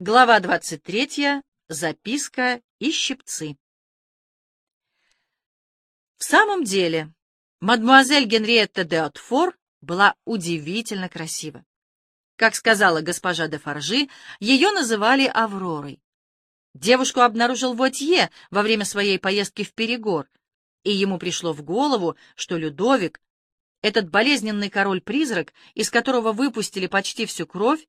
Глава 23. Записка и щипцы. В самом деле, мадмуазель Генриетта де Отфор была удивительно красива. Как сказала госпожа де Фаржи, ее называли Авророй. Девушку обнаружил Вотье во время своей поездки в Перегор, и ему пришло в голову, что Людовик, этот болезненный король-призрак, из которого выпустили почти всю кровь,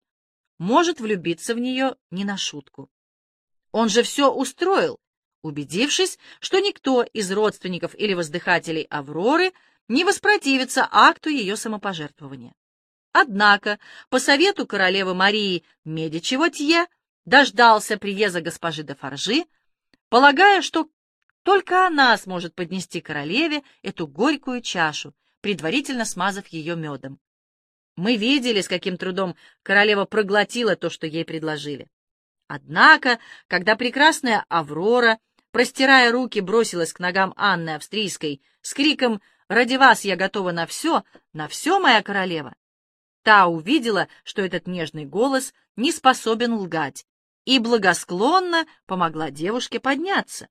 может влюбиться в нее не на шутку. Он же все устроил, убедившись, что никто из родственников или воздыхателей Авроры не воспротивится акту ее самопожертвования. Однако, по совету королевы Марии Медичи-Вотье, дождался приезда госпожи де Фаржи, полагая, что только она сможет поднести королеве эту горькую чашу, предварительно смазав ее медом. Мы видели, с каким трудом королева проглотила то, что ей предложили. Однако, когда прекрасная Аврора, простирая руки, бросилась к ногам Анны Австрийской с криком «Ради вас я готова на все, на все, моя королева!» Та увидела, что этот нежный голос не способен лгать, и благосклонно помогла девушке подняться.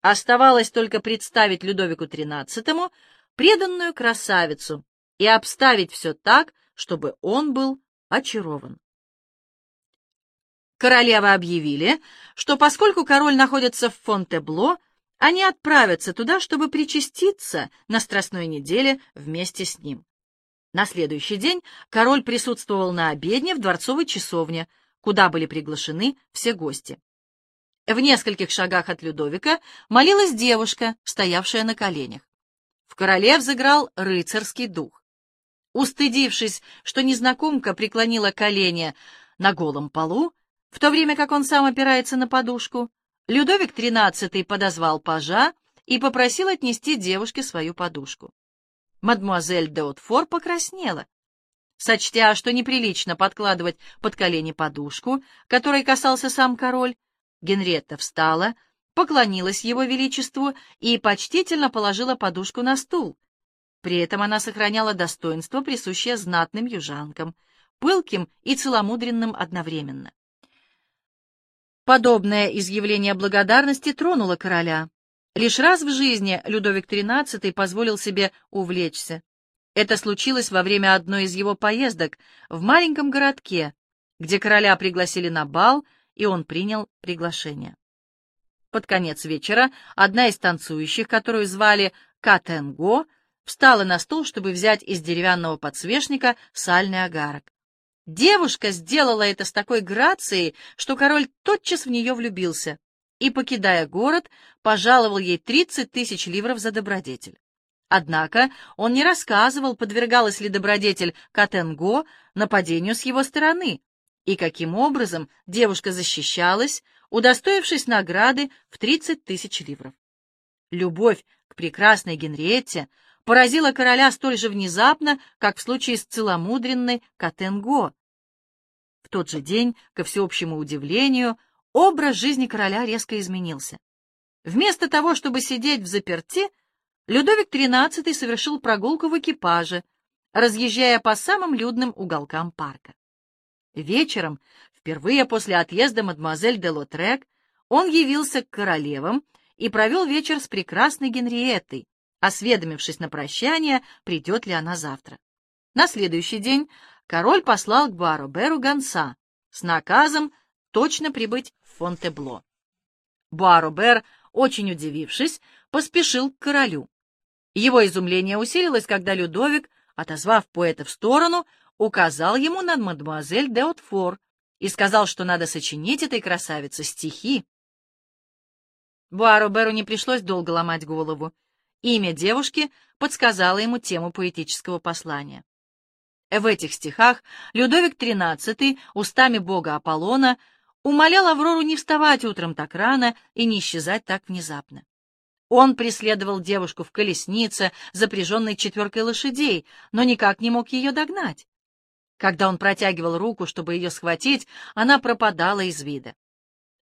Оставалось только представить Людовику XIII преданную красавицу и обставить все так, чтобы он был очарован. Королевы объявили, что поскольку король находится в Фонтебло, они отправятся туда, чтобы причаститься на Страстной неделе вместе с ним. На следующий день король присутствовал на обедне в дворцовой часовне, куда были приглашены все гости. В нескольких шагах от Людовика молилась девушка, стоявшая на коленях. В короле взыграл рыцарский дух. Устыдившись, что незнакомка преклонила колени на голом полу, в то время как он сам опирается на подушку, Людовик XIII подозвал пажа и попросил отнести девушке свою подушку. Мадмуазель де Отфор покраснела. Сочтя, что неприлично подкладывать под колени подушку, которой касался сам король, Генретта встала, поклонилась его величеству и почтительно положила подушку на стул, при этом она сохраняла достоинство, присущее знатным южанкам, пылким и целомудренным одновременно. Подобное изъявление благодарности тронуло короля. Лишь раз в жизни Людовик XIII позволил себе увлечься. Это случилось во время одной из его поездок в маленьком городке, где короля пригласили на бал, и он принял приглашение. Под конец вечера одна из танцующих, которую звали Катенго, встала на стул, чтобы взять из деревянного подсвечника сальный агарок. Девушка сделала это с такой грацией, что король тотчас в нее влюбился и, покидая город, пожаловал ей тридцать тысяч ливров за добродетель. Однако он не рассказывал, подвергалась ли добродетель Катенго нападению с его стороны, и каким образом девушка защищалась, удостоившись награды в тридцать тысяч ливров. Любовь к прекрасной Генриетте поразила короля столь же внезапно, как в случае с целомудренной Катенго. В тот же день, ко всеобщему удивлению, образ жизни короля резко изменился. Вместо того, чтобы сидеть в заперти, Людовик XIII совершил прогулку в экипаже, разъезжая по самым людным уголкам парка. Вечером, впервые после отъезда мадемуазель де Лотрек, он явился к королевам и провел вечер с прекрасной Генриеттой, осведомившись на прощание, придет ли она завтра. На следующий день король послал к Буароберу гонца с наказом точно прибыть в Фонтебло. Буаробер, очень удивившись, поспешил к королю. Его изумление усилилось, когда Людовик, отозвав поэта в сторону, указал ему на мадемуазель де Отфор и сказал, что надо сочинить этой красавице стихи. Буароберу не пришлось долго ломать голову. Имя девушки подсказало ему тему поэтического послания. В этих стихах Людовик XIII устами бога Аполлона умолял Аврору не вставать утром так рано и не исчезать так внезапно. Он преследовал девушку в колеснице, запряженной четверкой лошадей, но никак не мог ее догнать. Когда он протягивал руку, чтобы ее схватить, она пропадала из вида.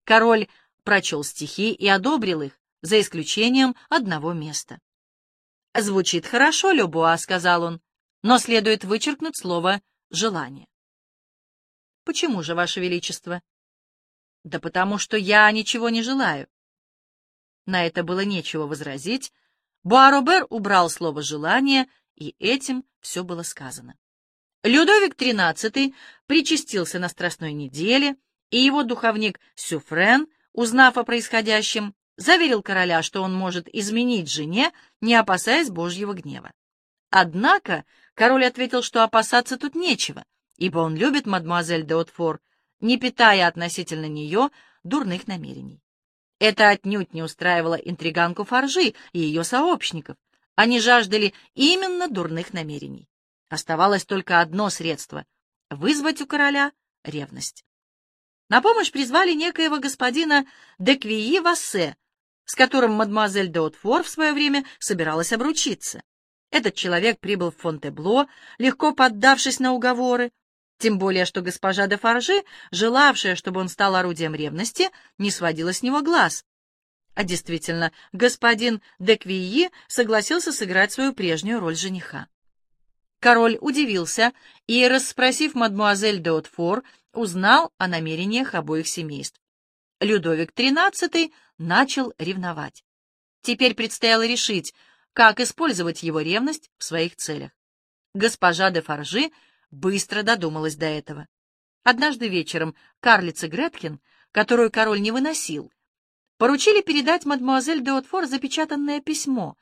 Король прочел стихи и одобрил их, за исключением одного места. «Звучит хорошо, Любуа», — сказал он, — «но следует вычеркнуть слово «желание». «Почему же, Ваше Величество?» Да потому что я ничего не желаю. На это было нечего возразить. Буаробер убрал слово «желание», и этим все было сказано. Людовик XIII причастился на Страстной неделе, и его духовник Сюфрен, узнав о происходящем, заверил короля, что он может изменить жене, не опасаясь Божьего гнева. Однако король ответил, что опасаться тут нечего, ибо он любит мадемуазель де Отфор, не питая относительно нее дурных намерений. Это отнюдь не устраивало интриганку Фаржи и ее сообщников. Они жаждали именно дурных намерений. Оставалось только одно средство — вызвать у короля ревность. На помощь призвали некоего господина Деквии Вассе, с которым мадемуазель де Отфор в свое время собиралась обручиться. Этот человек прибыл в Фонтебло, легко поддавшись на уговоры, тем более, что госпожа де Фаржи, желавшая, чтобы он стал орудием ревности, не сводила с него глаз. А действительно, господин де Квии согласился сыграть свою прежнюю роль жениха. Король удивился и, расспросив мадмуазель де Отфор, узнал о намерениях обоих семейств. Людовик XIII начал ревновать. Теперь предстояло решить, как использовать его ревность в своих целях. Госпожа де Фаржи быстро додумалась до этого. Однажды вечером карлице Греткин, которую король не выносил, поручили передать мадемуазель де Отфор запечатанное письмо,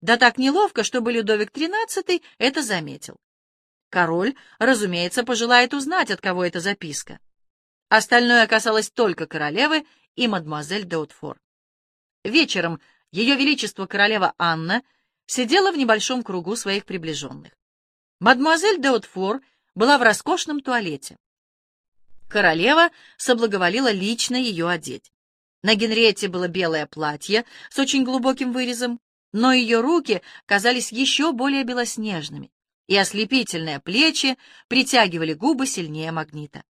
да так неловко, чтобы Людовик XIII это заметил. Король, разумеется, пожелает узнать, от кого эта записка. Остальное касалось только королевы и мадемуазель де Отфор. Вечером ее величество королева Анна сидела в небольшом кругу своих приближенных. Мадемуазель де Отфор была в роскошном туалете. Королева соблаговолила лично ее одеть. На Генриетте было белое платье с очень глубоким вырезом, но ее руки казались еще более белоснежными, и ослепительные плечи притягивали губы сильнее магнита.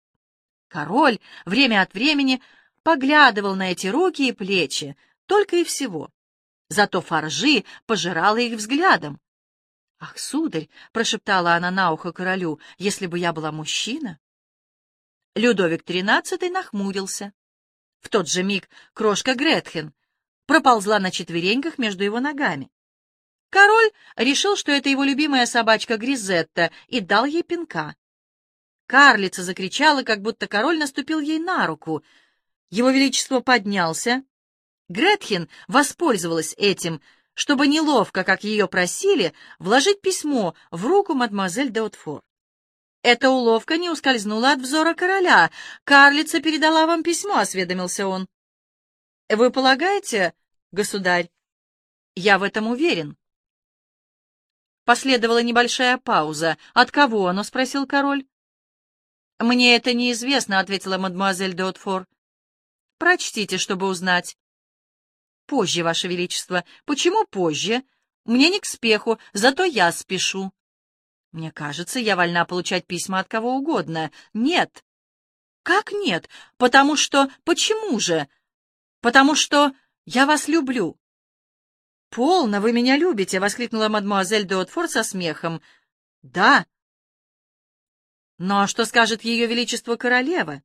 Король время от времени поглядывал на эти руки и плечи, только и всего. Зато Фаржи пожирала их взглядом, «Ах, сударь!» — прошептала она на ухо королю, — «если бы я была мужчина!» Людовик XIII нахмурился. В тот же миг крошка Гретхен проползла на четвереньках между его ногами. Король решил, что это его любимая собачка Гризетта, и дал ей пинка. Карлица закричала, как будто король наступил ей на руку. Его Величество поднялся. Гретхен воспользовалась этим, чтобы неловко, как ее просили, вложить письмо в руку мадемуазель де Отфор. Эта уловка не ускользнула от взора короля. «Карлица передала вам письмо», — осведомился он. «Вы полагаете, государь?» «Я в этом уверен». Последовала небольшая пауза. «От кого оно?» — спросил король. «Мне это неизвестно», — ответила мадемуазель де Отфор. «Прочтите, чтобы узнать». Позже, Ваше Величество. Почему позже? Мне не к спеху, зато я спешу. Мне кажется, я вольна получать письма от кого угодно. Нет. Как нет? Потому что... Почему же? Потому что я вас люблю. «Полно, вы меня любите!» — воскликнула мадемуазель де Отфор со смехом. «Да». «Но что скажет ее величество королева?»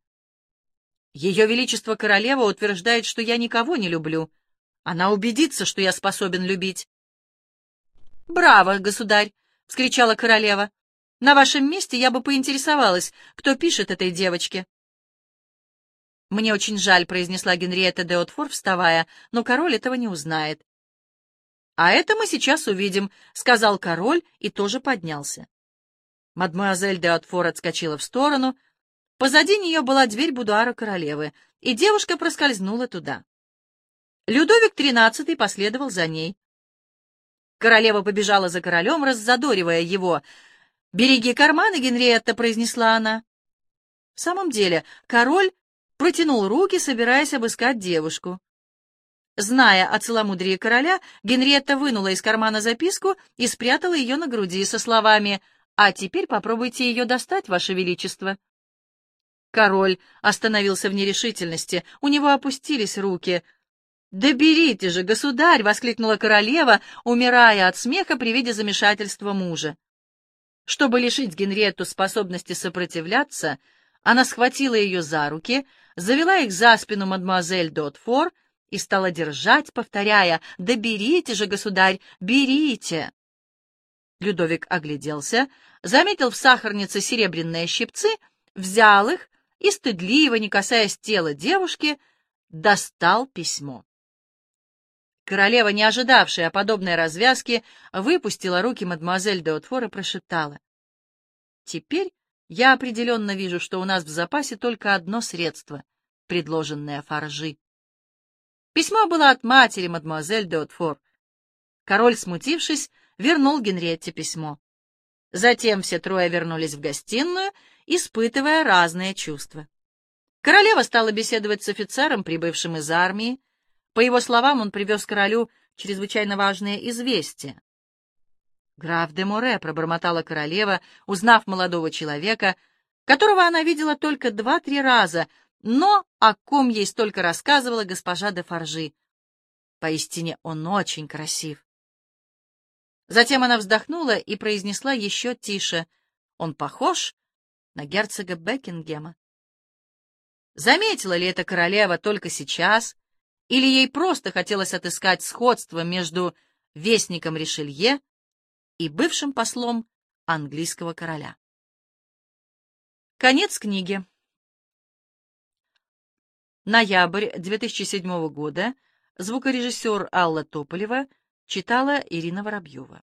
«Ее величество королева утверждает, что я никого не люблю. Она убедится, что я способен любить. «Браво, государь!» — вскричала королева. «На вашем месте я бы поинтересовалась, кто пишет этой девочке». «Мне очень жаль», — произнесла Генриетта де Отфор, вставая, «но король этого не узнает». «А это мы сейчас увидим», — сказал король и тоже поднялся. Мадмуазель де Отфор отскочила в сторону. Позади нее была дверь будуара королевы, и девушка проскользнула туда. Людовик XIII последовал за ней. Королева побежала за королем, раззадоривая его. «Береги карманы, Генриетта», — произнесла она. В самом деле, король протянул руки, собираясь обыскать девушку. Зная о целомудрии короля, Генриетта вынула из кармана записку и спрятала ее на груди со словами «А теперь попробуйте ее достать, Ваше Величество». Король остановился в нерешительности, у него опустились руки — «Да берите же, государь!» — воскликнула королева, умирая от смеха при виде замешательства мужа. Чтобы лишить Генриетту способности сопротивляться, Она схватила ее за руки, завела их за спину мадемуазель Дотфор и стала держать, повторяя «Да берите же, государь, берите!» Людовик огляделся, заметил в сахарнице серебряные щипцы, взял их и, стыдливо, не касаясь тела девушки, достал письмо. Королева, не ожидавшая подобной развязки, выпустила руки мадемуазель де Отфор и прошептала. «Теперь я определенно вижу, что у нас в запасе только одно средство, предложенное Фаржи». Письмо было от матери мадемуазель де Отфор. Король, смутившись, вернул Генриетте письмо. Затем все трое вернулись в гостиную, испытывая разные чувства. Королева стала беседовать с офицером, прибывшим из армии, по его словам, он привез королю чрезвычайно важное известие. «Граф де Море», — пробормотала королева, узнав молодого человека, которого она видела только два-три раза, но о ком ей столько рассказывала госпожа де Фаржи. Поистине он очень красив. Затем она вздохнула и произнесла еще тише. Он похож на герцога Бекингема. Заметила ли это королева только сейчас, или ей просто хотелось отыскать сходство между вестником Ришелье и бывшим послом английского короля. Конец книги. Ноябрь 2007 года. Звукорежиссер Алла Тополева читала Ирина Воробьева.